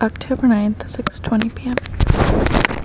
October 9th, 6:20 p.m.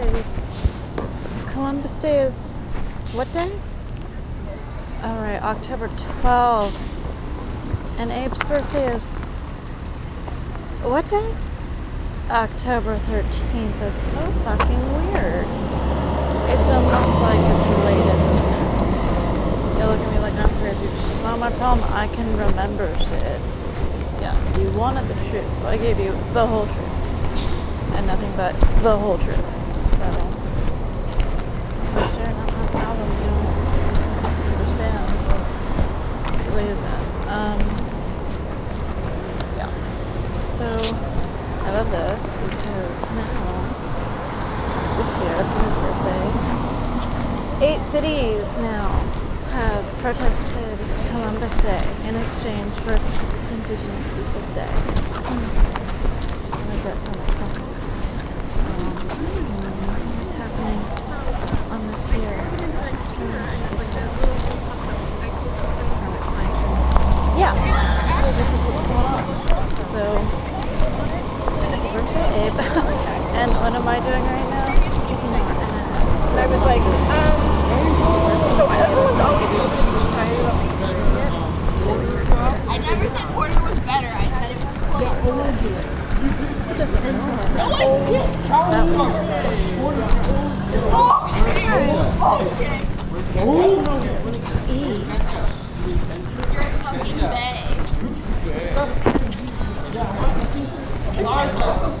Guys, Columbus Day is what day? All right, October 12th. And Abe's birthday is what day? October 13th. That's so fucking weird. It's almost like it's related. You look at me like I'm crazy. It's not my problem. I can remember shit. Yeah, you wanted the truth, so I gave you the whole truth and nothing but the whole truth. For sure, not my problem. You don't understand. It really isn't. Um, yeah. So I love this because now this year for his birthday, eight cities now have protested Columbus Day in exchange for Indigenous Peoples Day. I like that so much. fun. So, mm, what's happening here? Yeah, so this is what's going on. So, birthday Abe. and what am I doing right now? Ads. I was like, um, so everyone's always I never said Porter was better. I said it was close. It doesn't matter. No, I did. Oh. E. You're a fucking babe.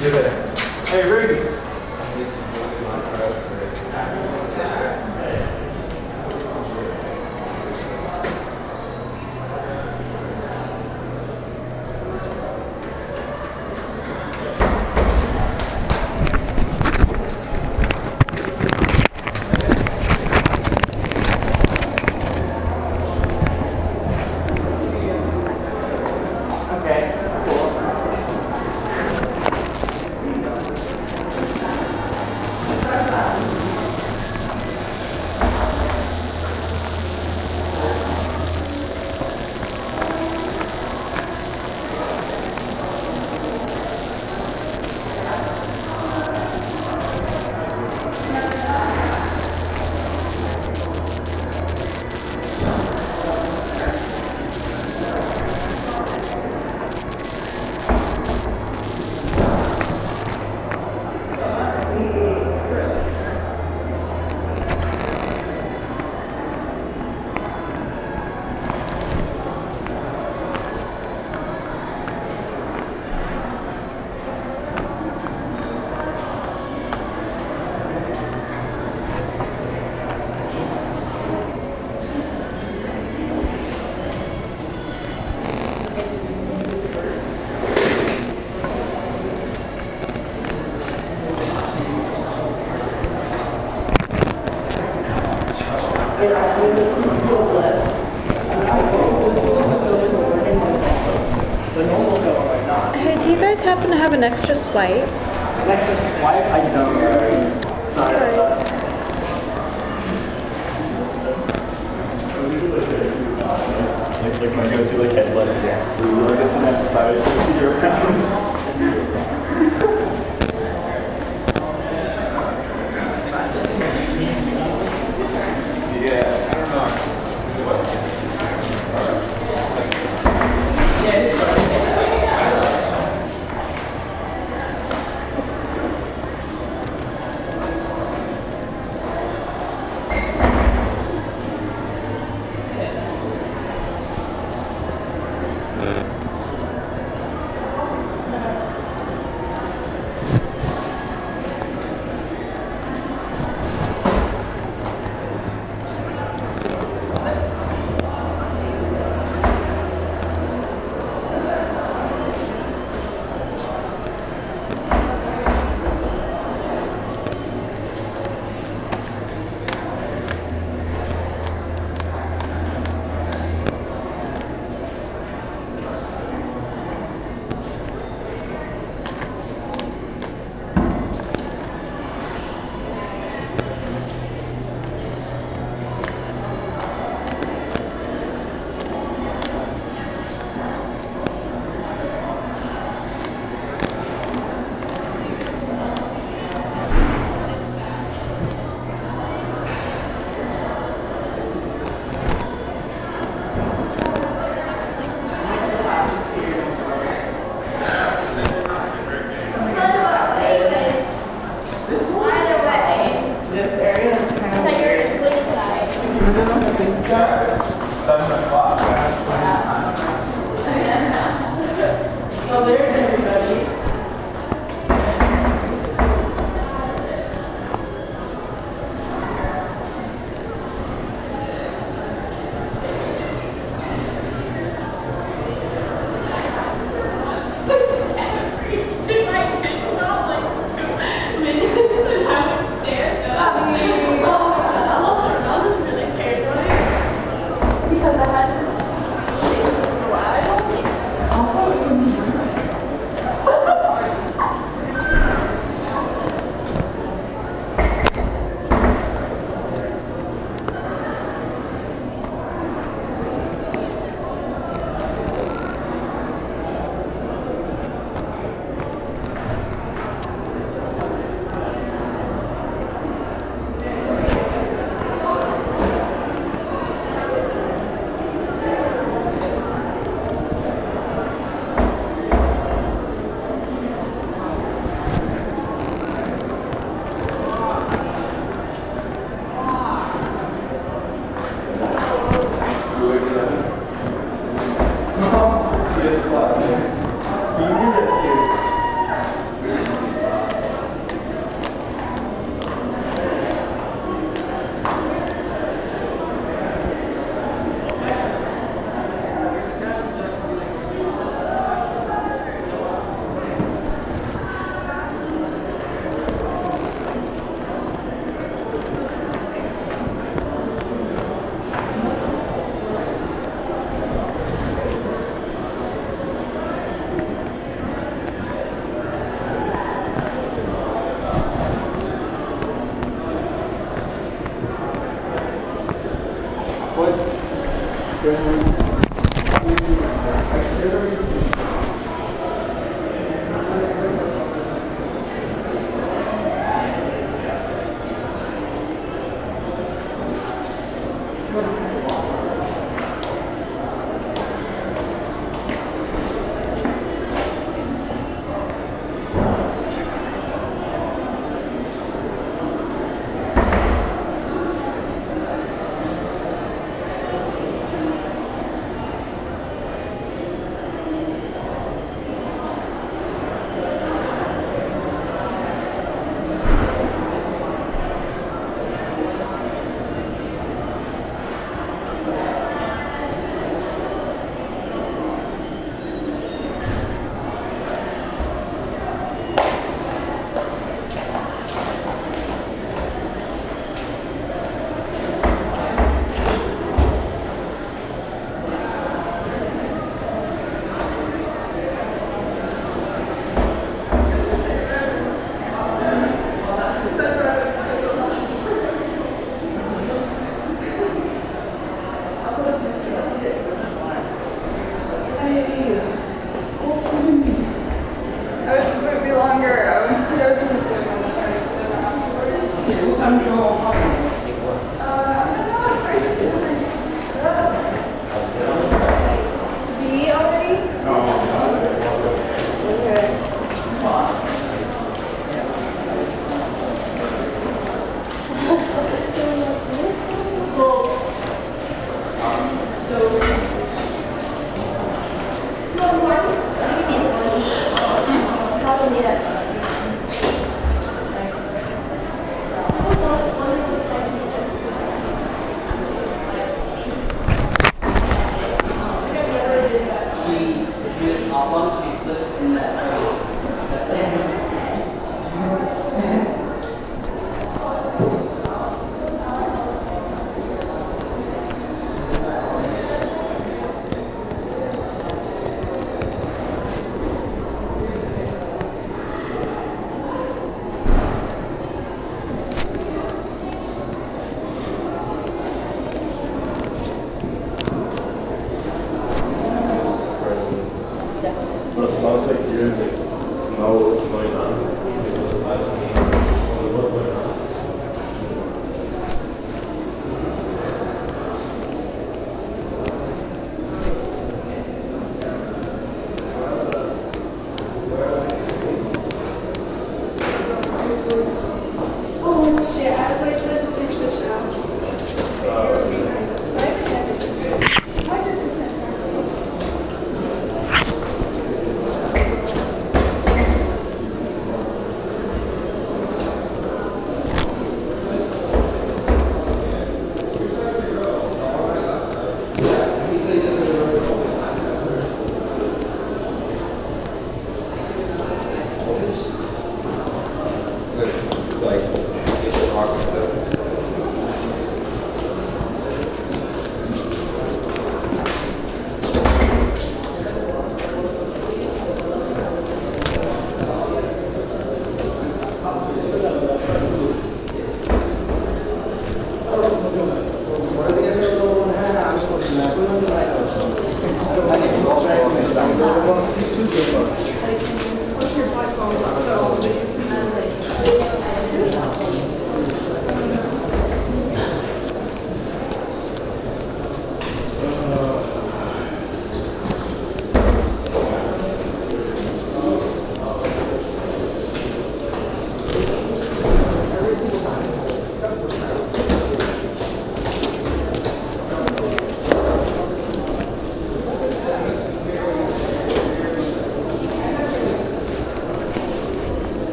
Hey, Rudy. an extra swipe? An extra swipe? I don't.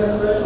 That's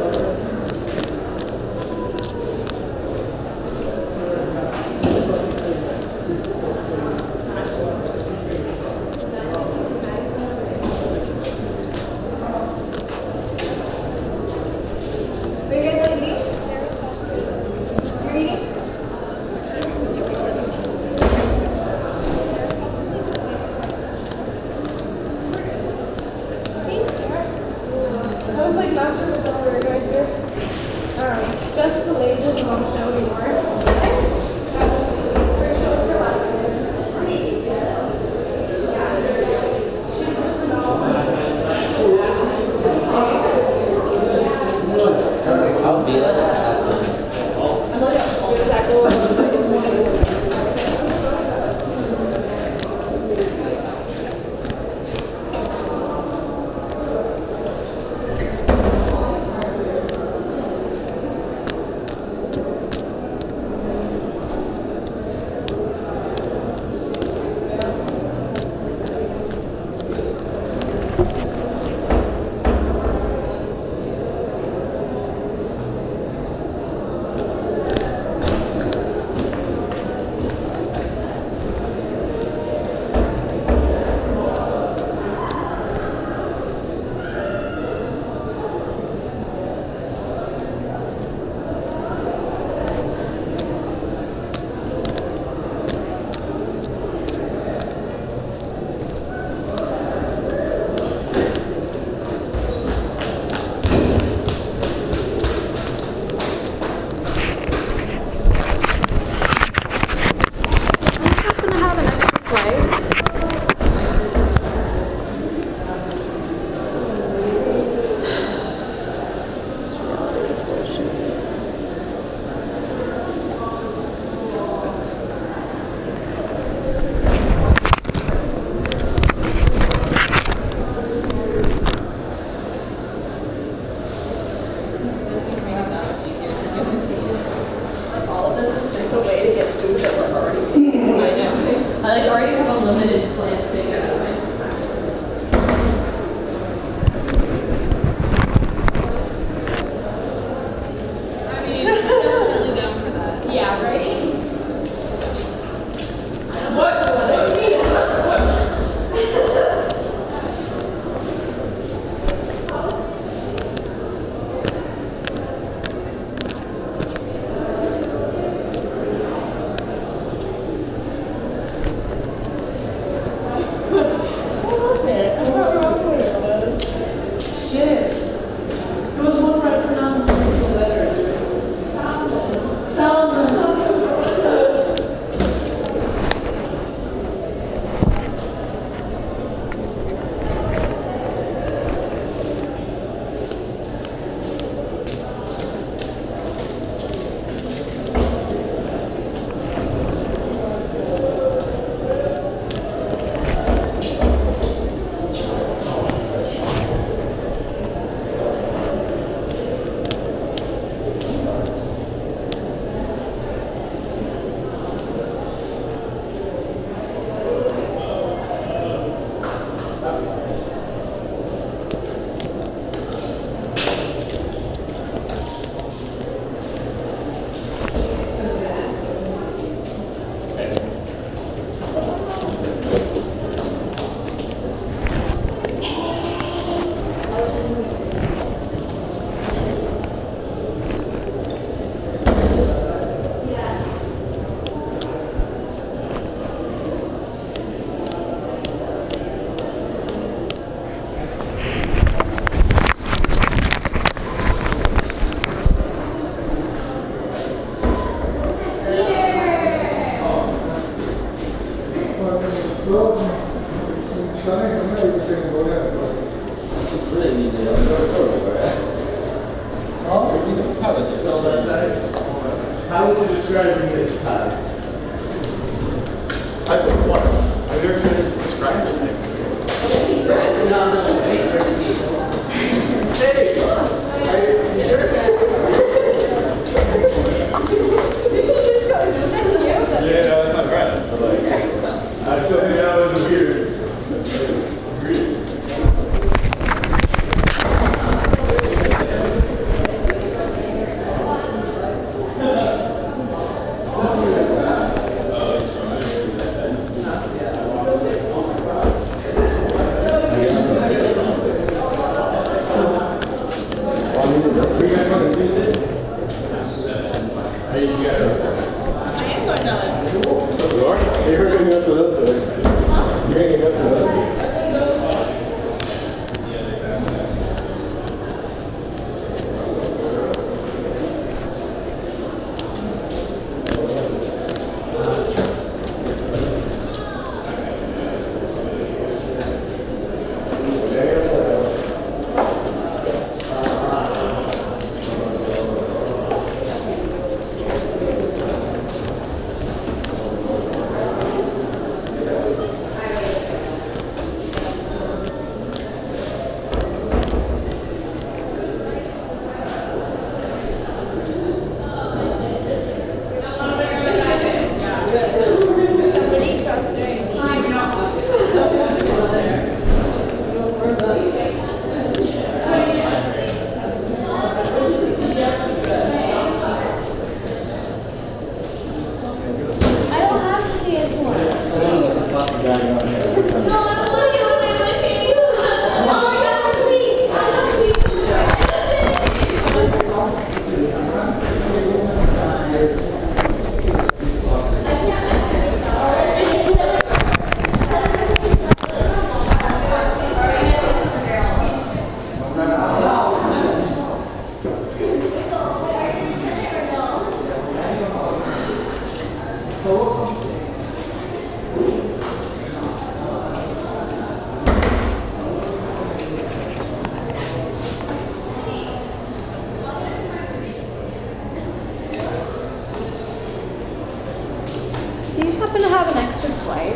Do you happen to have an extra slide?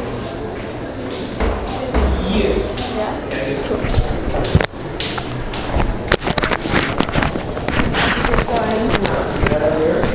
Yes. Yeah? yeah cool. Going.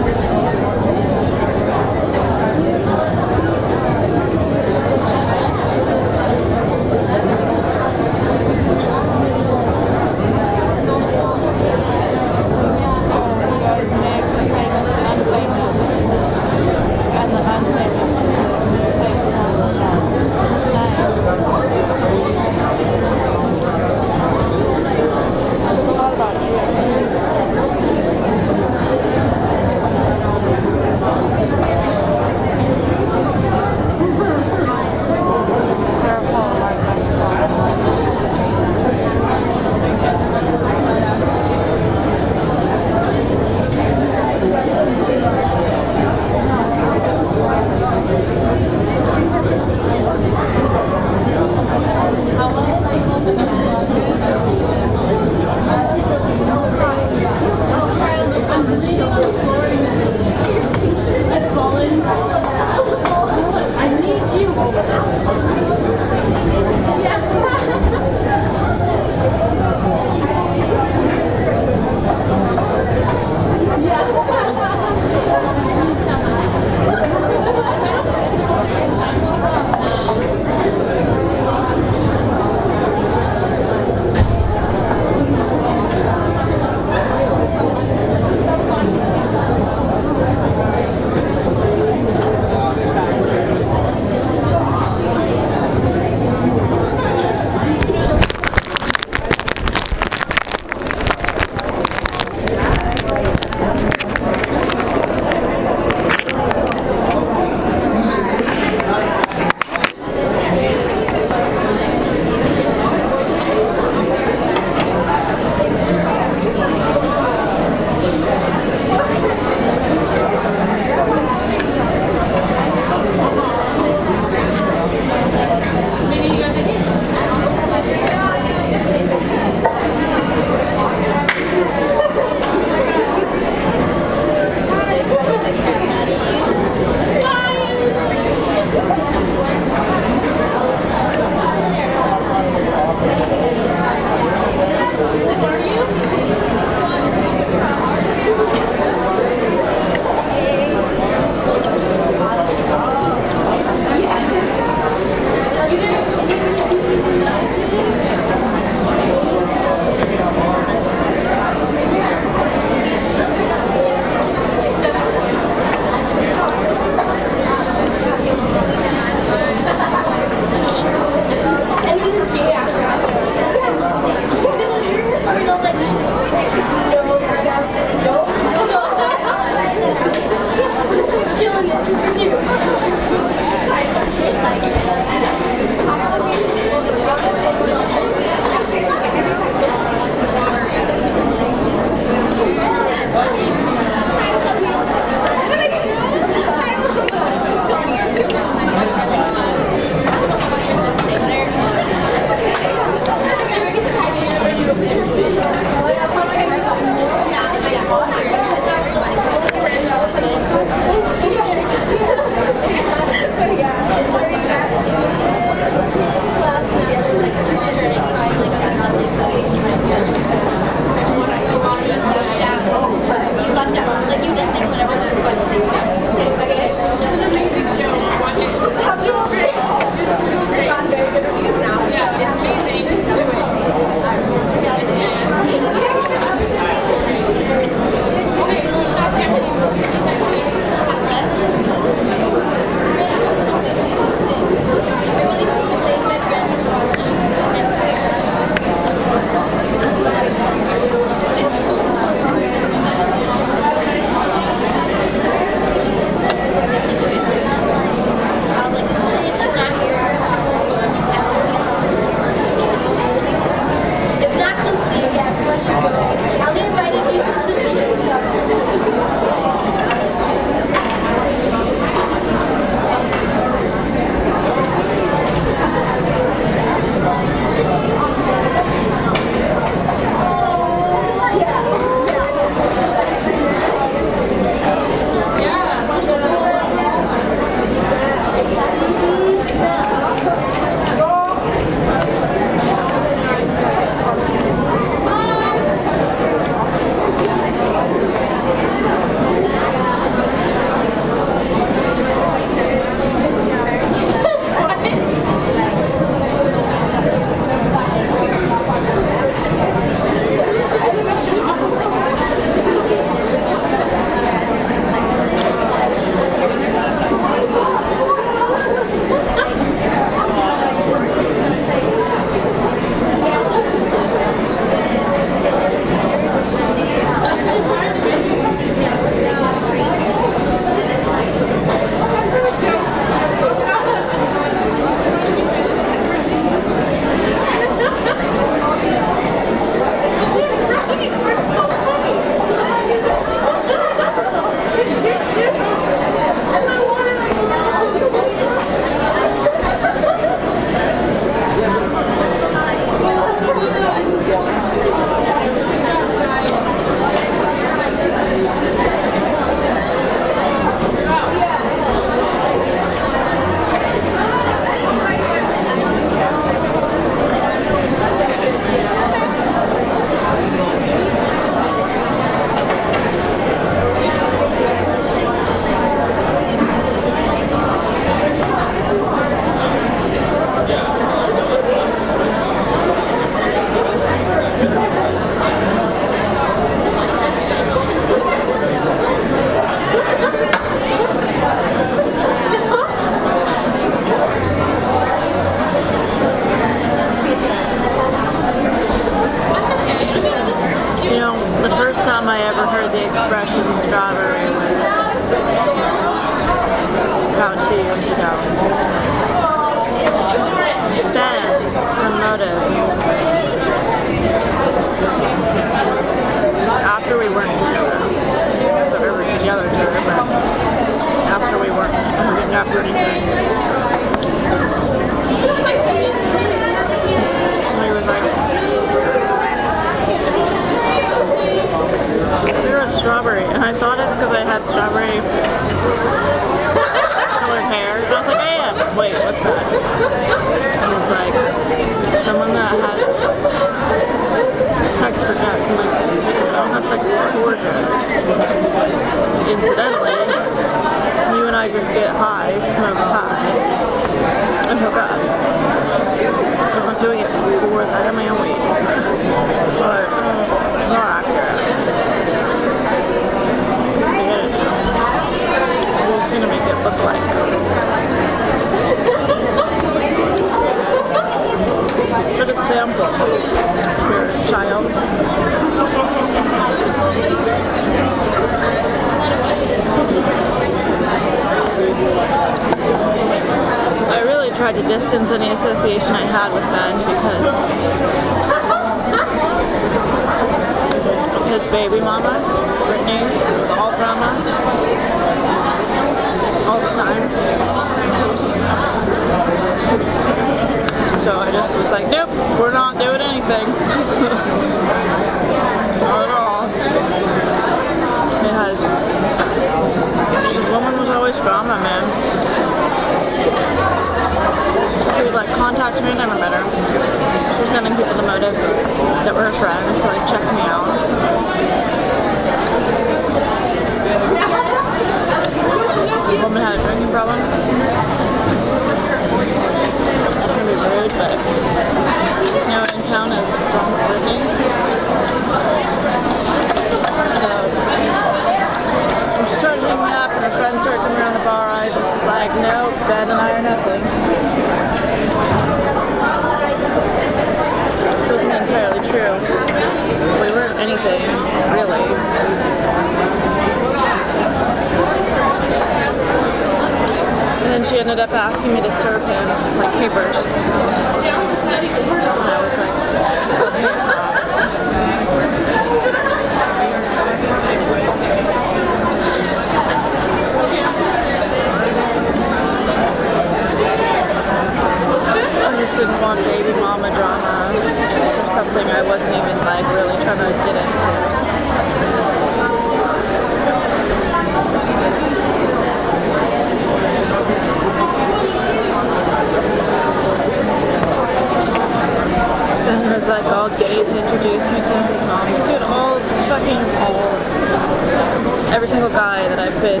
Been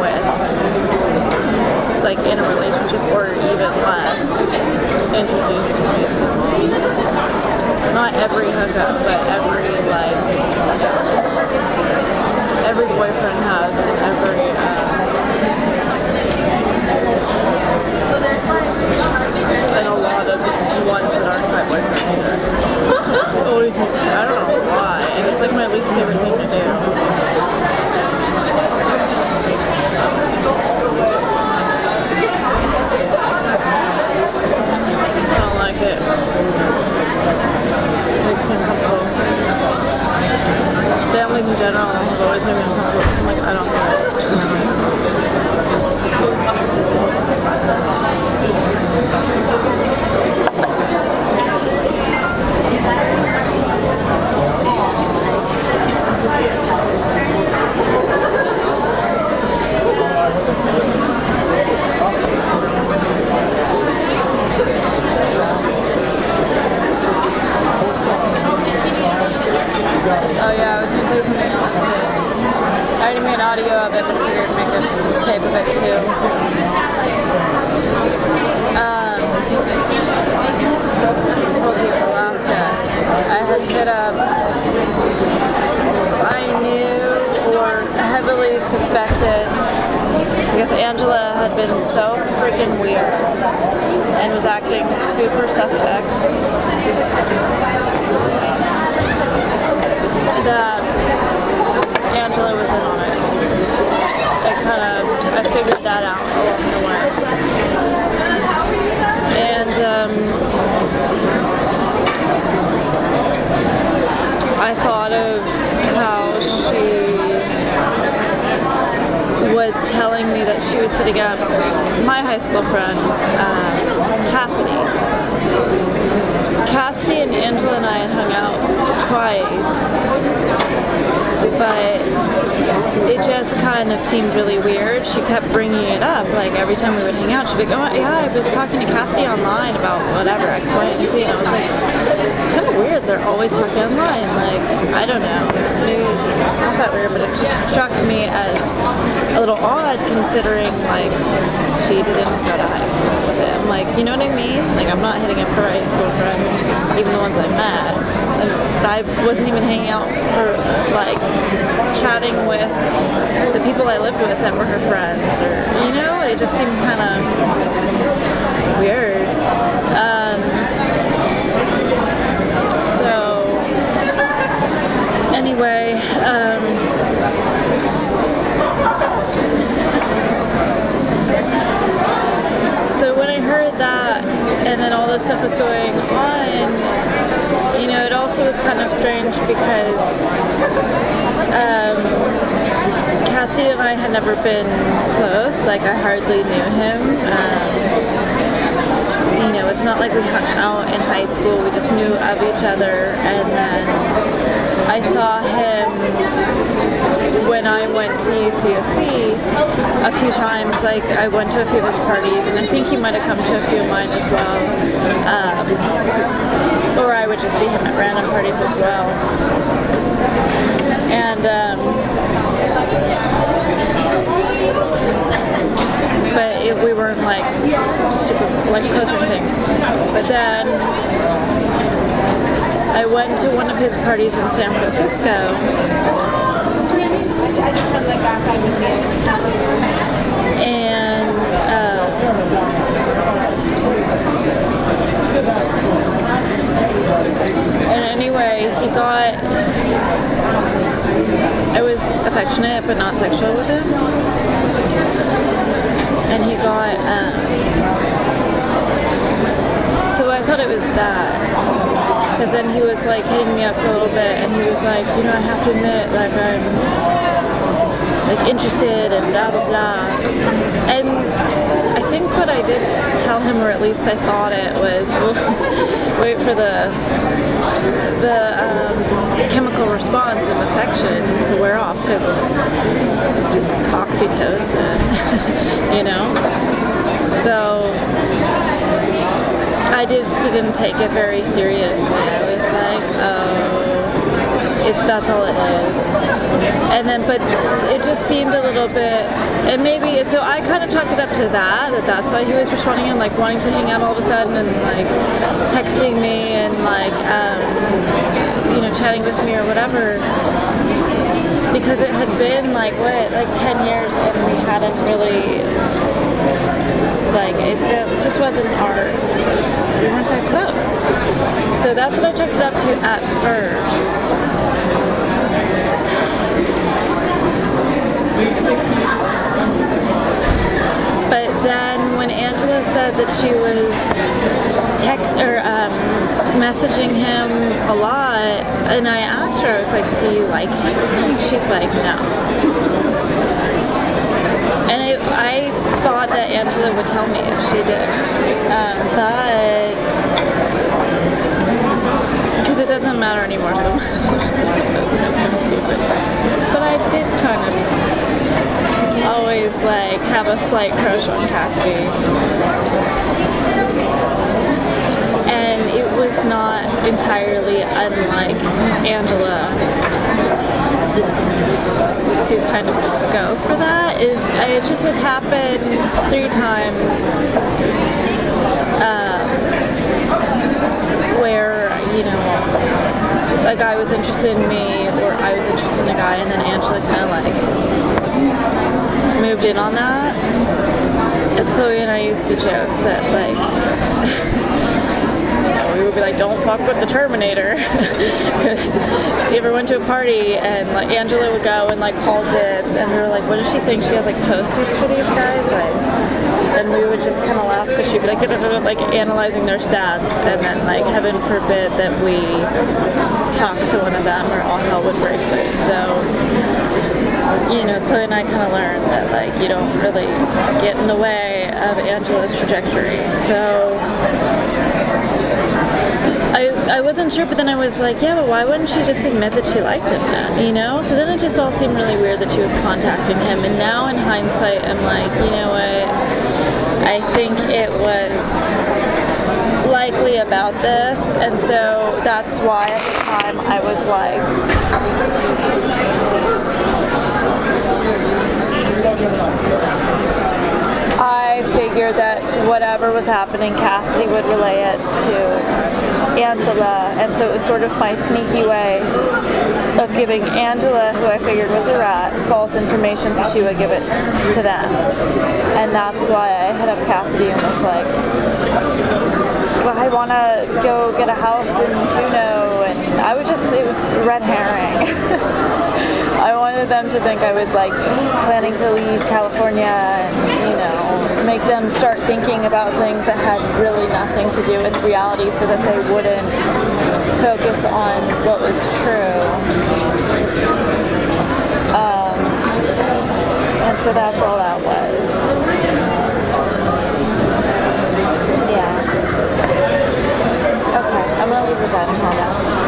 with like in a relationship or even less introduces me to mom. Not every hookup, but every like every boyfriend has and every uh, and a lot of ones that aren't my boyfriends either. Always I don't know why. And it's like my least favorite thing to do. I don't like it. Makes me uncomfortable. Families in general have always made me uncomfortable. I'm like, I don't get it. Oh yeah, I was gonna you something else too. I already made audio of it, but I figured I'd make a tape of it too. Um, told you Alaska. I had hit up. I knew or heavily suspected because Angela had been so freaking weird and was acting super suspect that Angela was in on it. I kind of, I figured that out along the way. And um, I thought of how she was telling me that she was hitting up my high school friend, um, Cassidy. Cassidy and Angela and I had hung out twice, but it just kind of seemed really weird. She kept bringing it up, like every time we would hang out, she'd be like, "Oh yeah, I was talking to Cassidy online about whatever X, Y, and Z," and I was like, "It's kind of weird. They're always talking online. Like, I don't know. It's not that weird, but it just struck me as a little odd considering like she didn't go to high school with him. Like, you know what I mean? Like, I'm not hitting up her high school friends, even the ones I met. And I wasn't even hanging out or like chatting with the people I lived with that were her friends, or you know, it just seemed kind of weird. Um, so anyway, um, so when I heard that, and then all this stuff was going on, you know, it also was kind of strange because um, Cassie and I had never been close. Like I hardly knew him. Um, you know, it's not like we hung out in high school. We just knew of each other, and then I saw him when I went to UCSC a few times. Like I went to a few of his parties, and I think he might have come to a few of mine as well. Um, or I would just see him at random parties as well. And um, but it, we weren't like super like close or anything. But then I went to one of his parties in San Francisco. And uh, and anyway, he got. I was affectionate but not sexual with him and he got um, so I thought it was that because then he was like hitting me up a little bit and he was like you know I have to admit like I'm like interested and blah blah blah and I think what I did tell him or at least I thought it was wait for the the um, chemical response of affection to wear off because just oxytocin, you know? So I just didn't take it very seriously. I was like, oh, it, that's all it is. And then, but it just seemed a little bit, and maybe, so I kind of chalked it up to that, that that's why he was responding and like wanting to hang out all of a sudden and like texting me and like, um, you know, chatting with me or whatever. Because it had been like, what, like 10 years and we hadn't really, like, it, it just wasn't our, we weren't that close. So that's what I chalked it up to at first. But then when Angela said that she was text or um, messaging him a lot, and I asked her, I was like, "Do you like him?" She's like, "No." And I thought that Angela would tell me if she did, um, but because it doesn't matter anymore so much. Kind of stupid. But I did kind of always like have a slight crush on Cassidy. And it was not entirely unlike Angela to kind of go for that. It, it just had happened three times um, where, you know, a guy was interested in me or I was interested in a guy and then Angela kind of like moved in on that. Chloe and I used to joke that like you know, we would be like, don't fuck with the Terminator. Because if you ever went to a party and like Angela would go and like call dibs and we were like, what does she think? She has like post-its for these guys? Like, and we would just kind of laugh because she'd be like, like analyzing their stats and then like heaven forbid that we talk to one of them or all hell would break loose. So you know, Chloe and I kind of learned that like you don't really get in the way of Angela's trajectory. So I, I wasn't sure, but then I was like, yeah, but why wouldn't she just admit that she liked him then, you know? So then it just all seemed really weird that she was contacting him. And now in hindsight, I'm like, you know what? I think it was likely about this. And so that's why at the time I was like, I figured that whatever was happening, Cassidy would relay it to Angela, and so it was sort of my sneaky way of giving Angela, who I figured was a rat, false information so she would give it to them. And that's why I hit up Cassidy and was like, well, I want to go get a house in Juneau, I was just, it was red herring. I wanted them to think I was like planning to leave California and, you know, make them start thinking about things that had really nothing to do with reality so that they wouldn't focus on what was true. Um, and so that's all that was. Yeah. Okay, I'm gonna leave the dining hall now.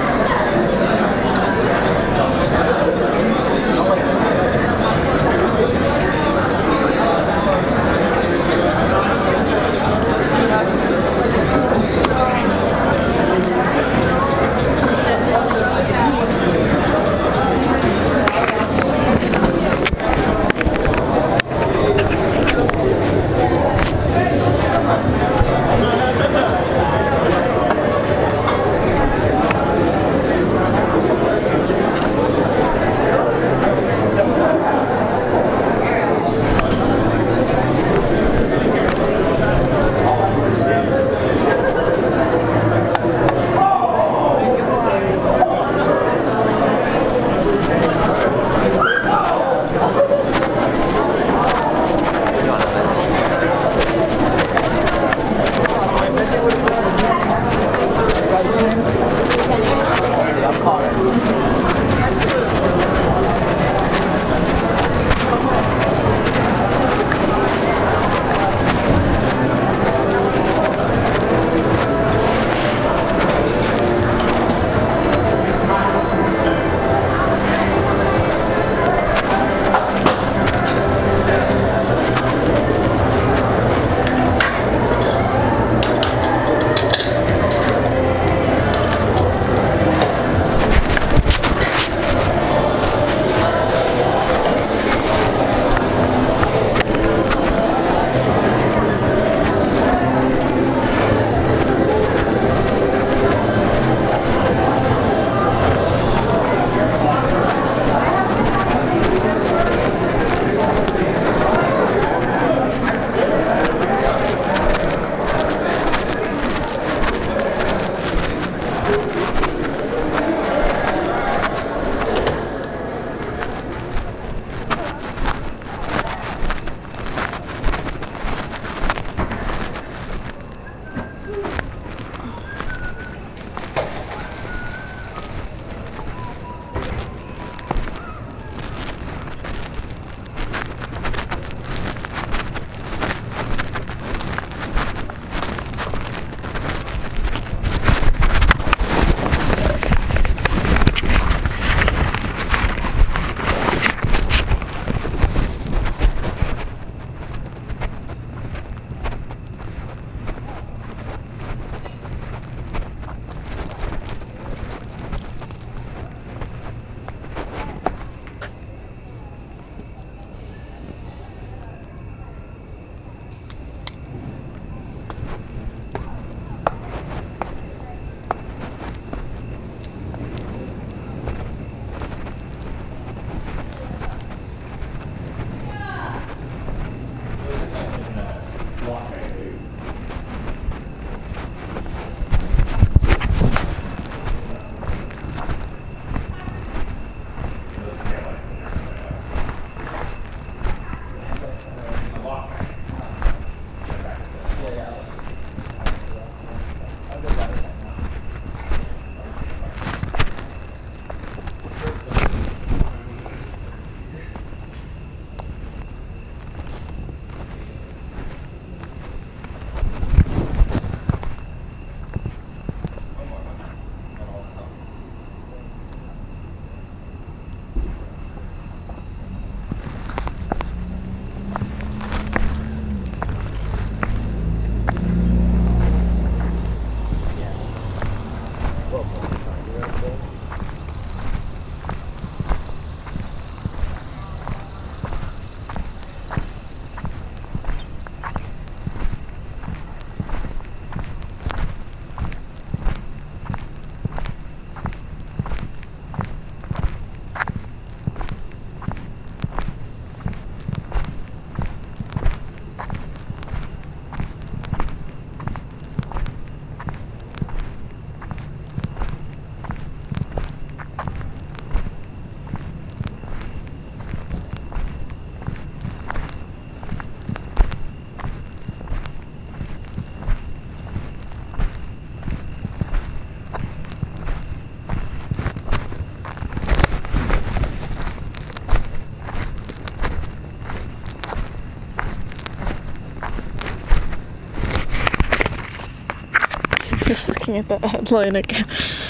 just looking at that headline again.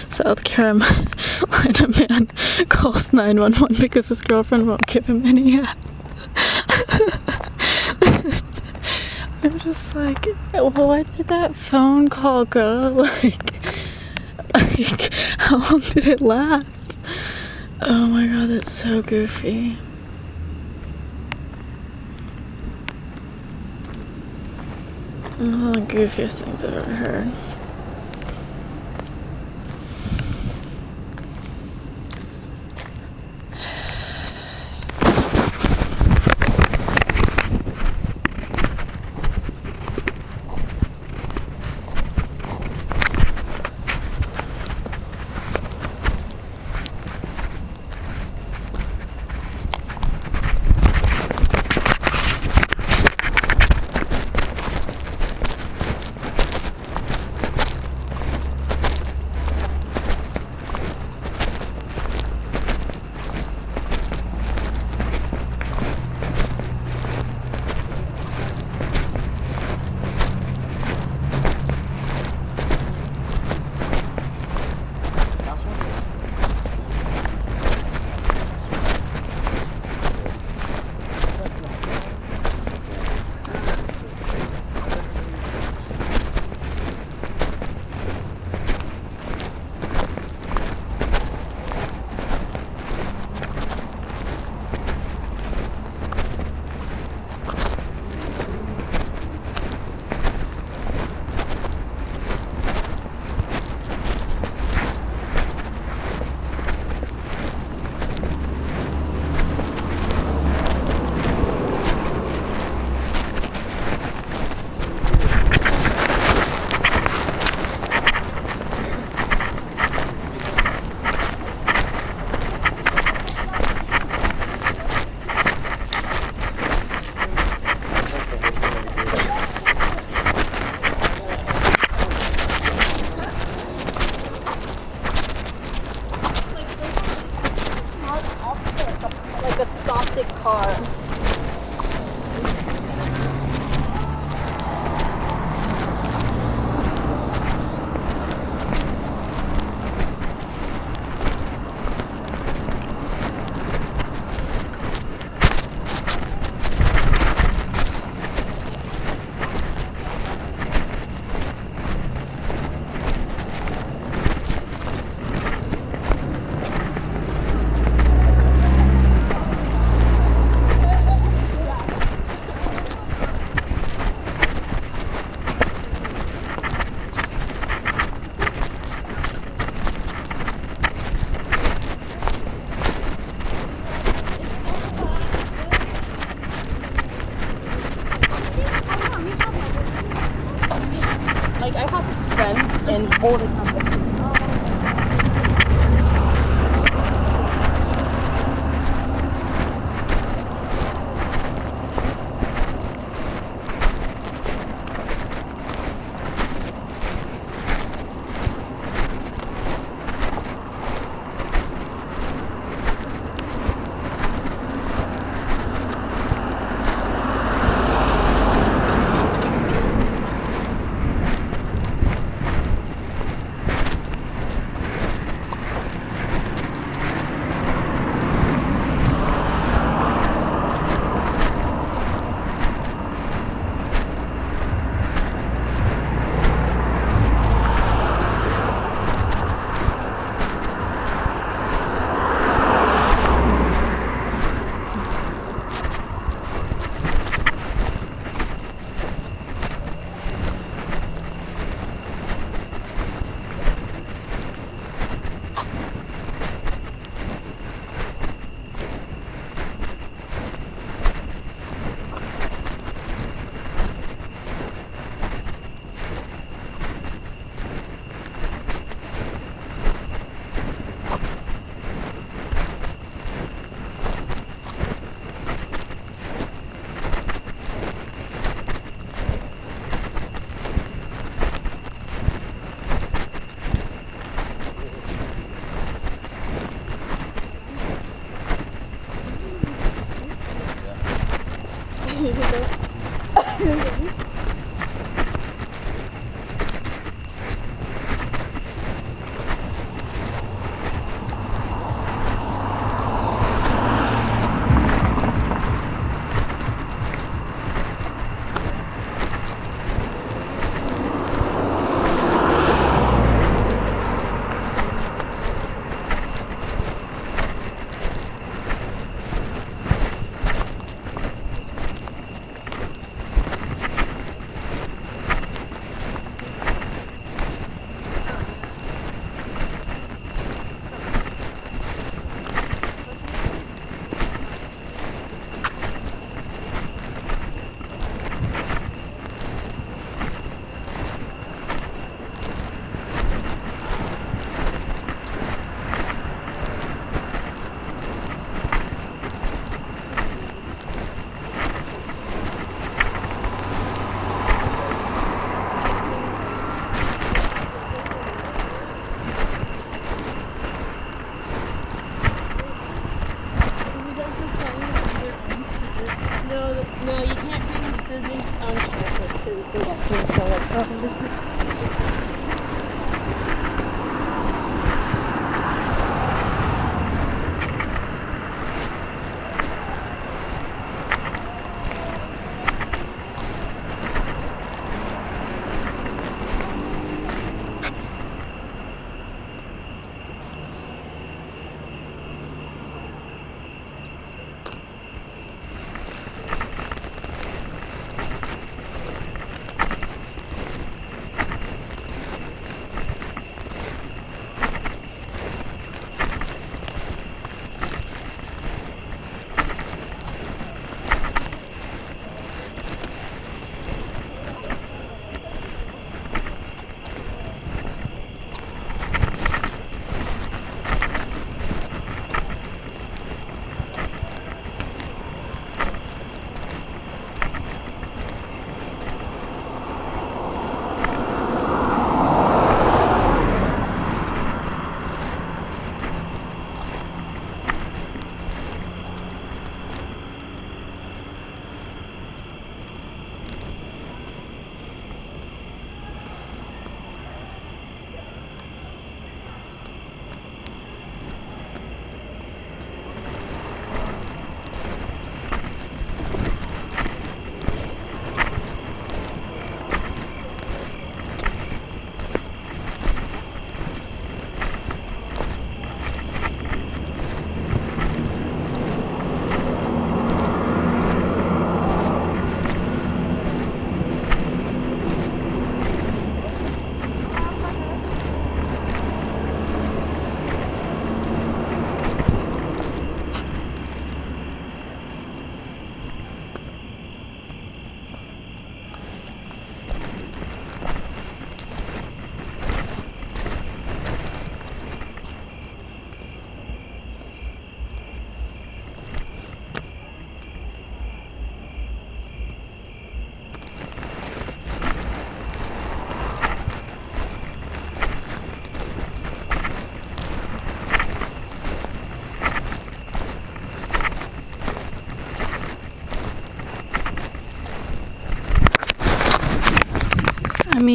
South Carolina man calls 911 because his girlfriend won't give him any ass. I'm just like, what did that phone call go? Like, like, how long did it last? Oh my god, that's so goofy. One of the goofiest things I've ever heard.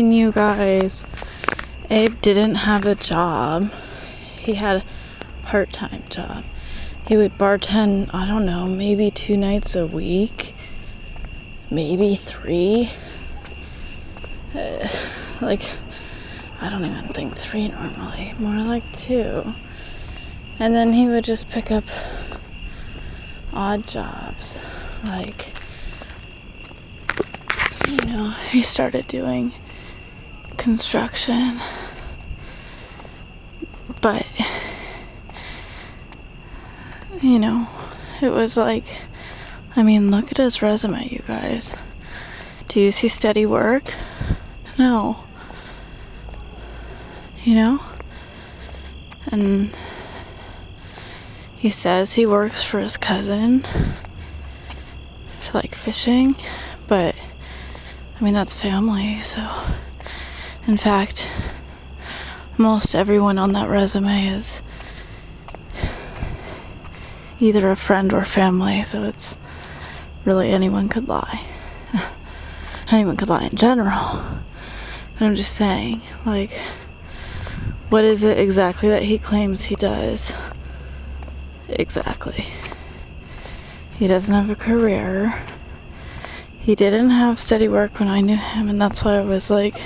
You guys, Abe didn't have a job. He had a part time job. He would bartend, I don't know, maybe two nights a week, maybe three. Like, I don't even think three normally, more like two. And then he would just pick up odd jobs. Like, you know, he started doing construction. But, you know, it was like, I mean, look at his resume, you guys. Do you see steady work? No. You know? And he says he works for his cousin for like fishing, but I mean, that's family, so. In fact, most everyone on that resume is either a friend or family, so it's really anyone could lie. anyone could lie in general. But I'm just saying, like, what is it exactly that he claims he does? Exactly. He doesn't have a career. He didn't have steady work when I knew him, and that's why I was like,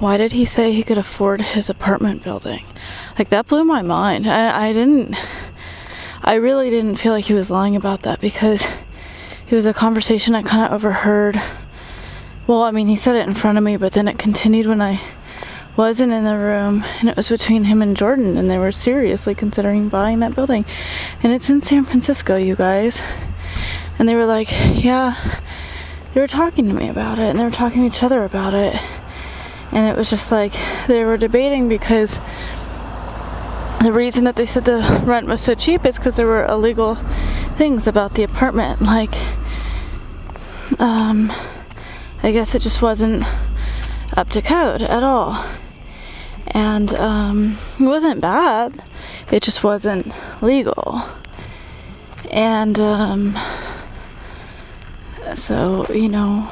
why did he say he could afford his apartment building? Like, that blew my mind. I, I didn't, I really didn't feel like he was lying about that because it was a conversation I kind of overheard. Well, I mean, he said it in front of me, but then it continued when I wasn't in the room, and it was between him and Jordan, and they were seriously considering buying that building. And it's in San Francisco, you guys. And they were like, yeah, they were talking to me about it, and they were talking to each other about it. And it was just like they were debating because the reason that they said the rent was so cheap is because there were illegal things about the apartment. Like, um, I guess it just wasn't up to code at all and um, it wasn't bad. It just wasn't legal, and um, so you know,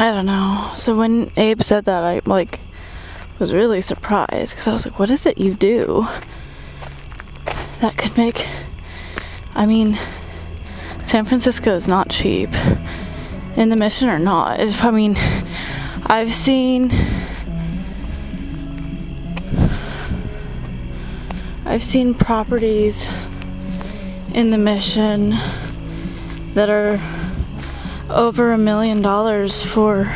I don't know. So when Abe said that, I like was really surprised because I was like, "What is it you do that could make?" I mean, San Francisco is not cheap in the mission or not. It's, I mean, I've seen. I've seen properties in the mission that are over a million dollars for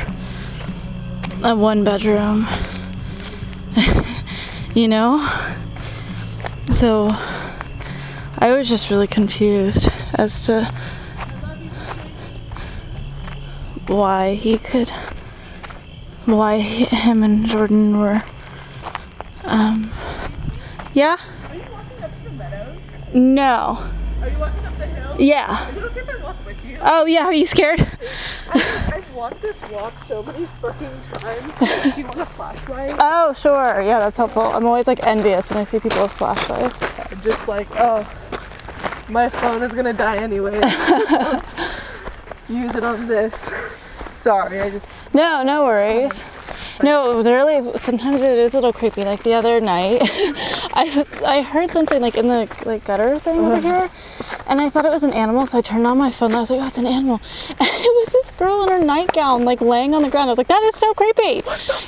a one bedroom. you know? So I was just really confused as to why he could why him and Jordan were um yeah Are you walking up to the meadows? no Are you walking up the hill? yeah oh yeah are you scared I've, I've walked this walk so many fucking times. Do you want a flashlight? oh sure yeah that's helpful I'm always like envious when I see people with flashlights I'm just like, oh, my phone is gonna die anyway. Use it on this. Sorry, I just no no worries no really sometimes it is a little creepy. Like the other night I was I heard something like in the like gutter thing over uh-huh. here and I thought it was an animal so I turned on my phone and I was like oh it's an animal. And it was this girl in her nightgown like laying on the ground. I was like that is so creepy.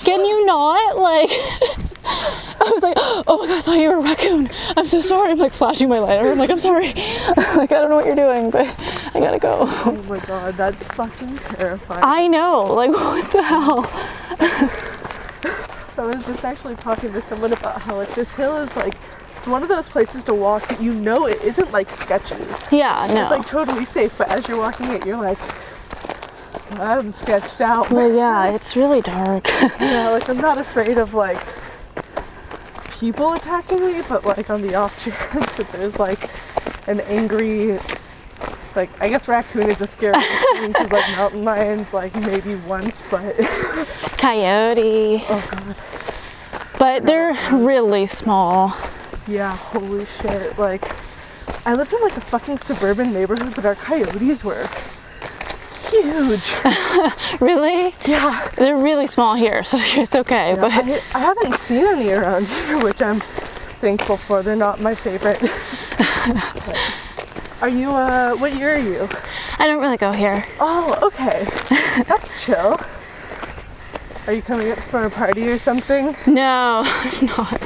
Can you not like I was like oh my god I thought you were a raccoon. I'm so sorry. I'm like flashing my light. I'm like I'm sorry. Like I don't know what you're doing but I gotta go. Oh my god, that's fucking terrifying. I know. Like what the hell I was just actually talking to someone about how like this hill is like it's one of those places to walk that you know it isn't like sketchy. yeah no It's like totally safe, but as you're walking it, you're like, I'm sketched out. well yeah it's really dark yeah, like I'm not afraid of like people attacking me, but like on the off chance that there's like an angry, like I guess raccoon is a scary thing because like mountain lions like maybe once, but coyote oh god, but they're really small yeah, holy shit, like I lived in like a fucking suburban neighborhood, but our coyotes were huge. Really? Yeah. They're really small here, so it's okay. Yeah, but I, I haven't seen any around here, which I'm thankful for. They're not my favorite. But are you, uh, what year are you? I don't really go here. Oh, okay. That's chill. Are you coming up for a party or something? No, I'm not.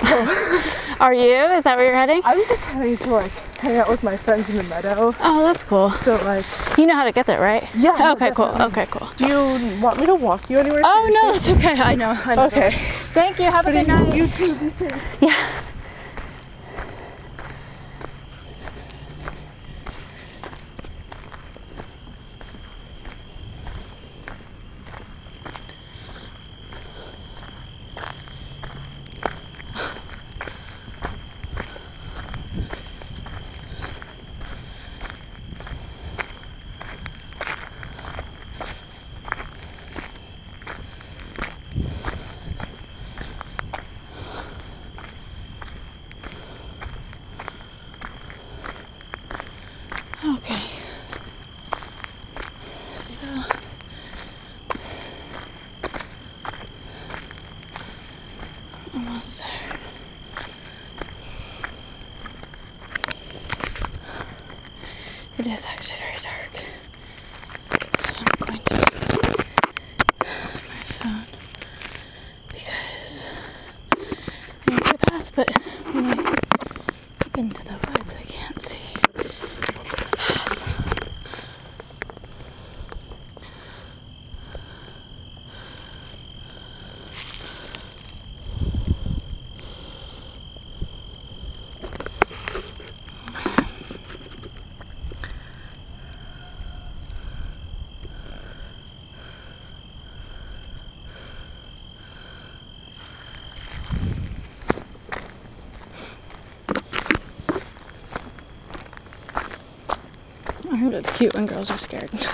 Are you? Is that where you're heading? I'm just heading to like hang out with my friends in the meadow. Oh, that's cool. So like, You know how to get there, right? Yeah, Okay, cool. definitely. Okay, cool. do you want me to walk you anywhere? Oh no, that's okay. I know. I know. Okay. Thank you. Have a good night. You too. Yeah. It's cute when girls are scared. it's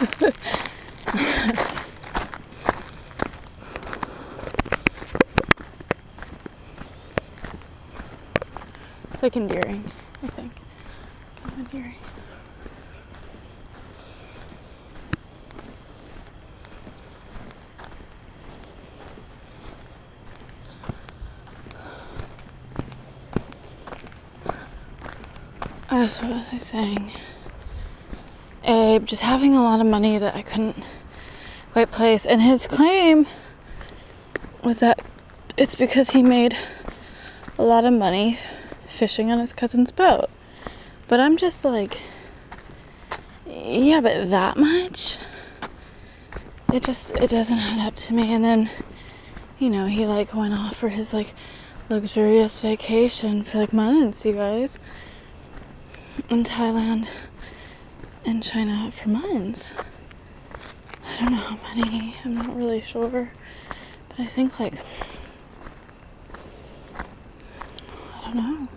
like endearing, I think. Kind of endearing. I was, what was I saying? Abe just having a lot of money that I couldn't quite place. And his claim was that it's because he made a lot of money fishing on his cousin's boat. But I'm just like, yeah, but that much? It just, it doesn't add up to me. And then, you know, he like went off for his like luxurious vacation for like months, you guys, in Thailand in China for months. I don't know how many, I'm not really sure. But I think like, I don't know,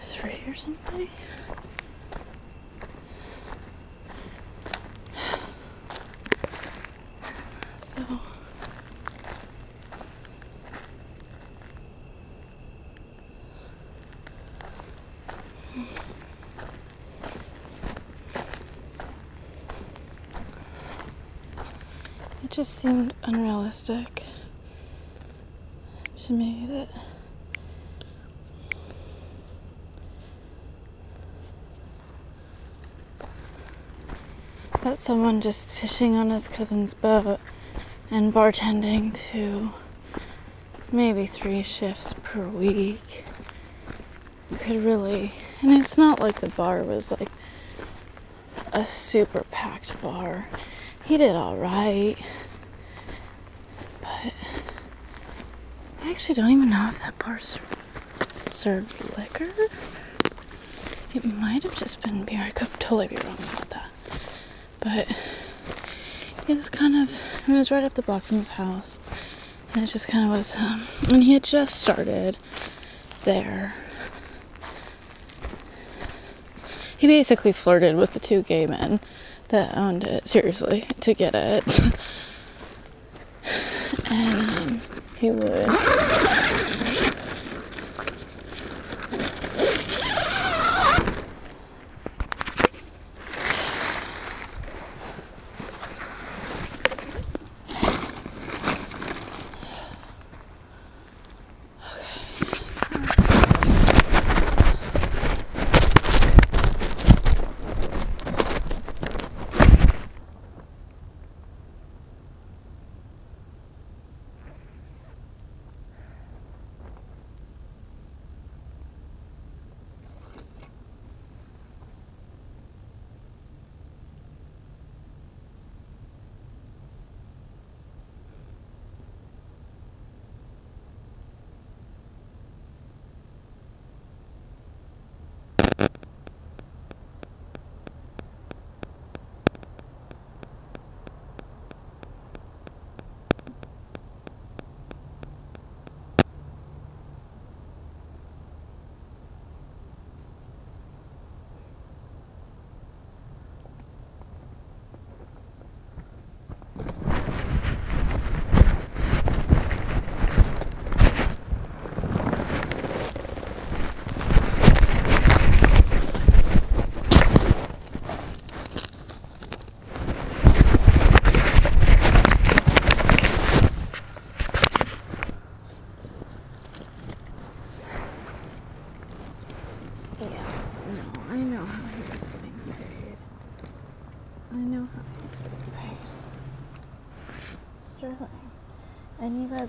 three or something. So. It just seemed unrealistic to me that that someone just fishing on his cousin's boat and bartending to maybe three shifts per week could really and it's not like the bar was like a super packed bar he did all right. But I actually don't even know if that bar served liquor. It might have just been beer. I could totally be wrong about that. But it was kind of, it was right up the block from his house. And it just kind of was, um, and he had just started there. He basically flirted with the two gay men that owned it, seriously, to get it. And he would.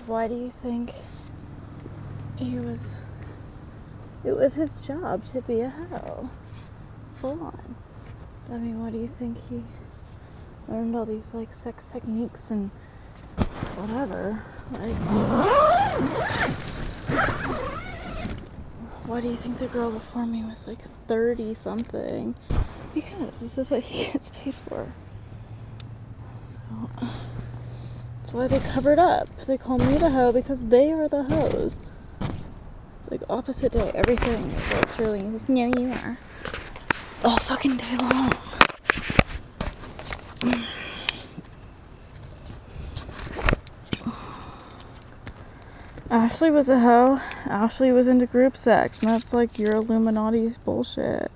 Why do you think he was? It was his job to be a hoe. Full on. I mean, why do you think he learned all these like sex techniques and whatever? Like, why do you think the girl before me was like 30 something? Because this is what he gets paid for. So, that's why they covered up. They call me the hoe because they are the hoes. It's like opposite day. Everything goes really. Says, no, you are. All fucking day long. Ashley was a hoe. Ashley was into group sex, and that's like your Illuminati's bullshit.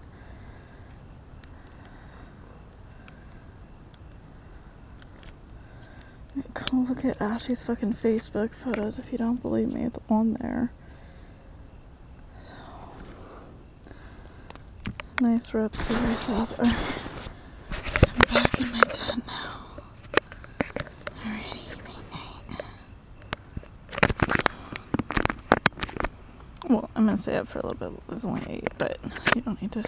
Look at Ashley's fucking Facebook photos if you don't believe me. It's on there. So, nice reps for yourself. I'm back in my tent now. Alrighty, night night. Well, I'm gonna stay up for a little bit. It's only eight, but you don't need to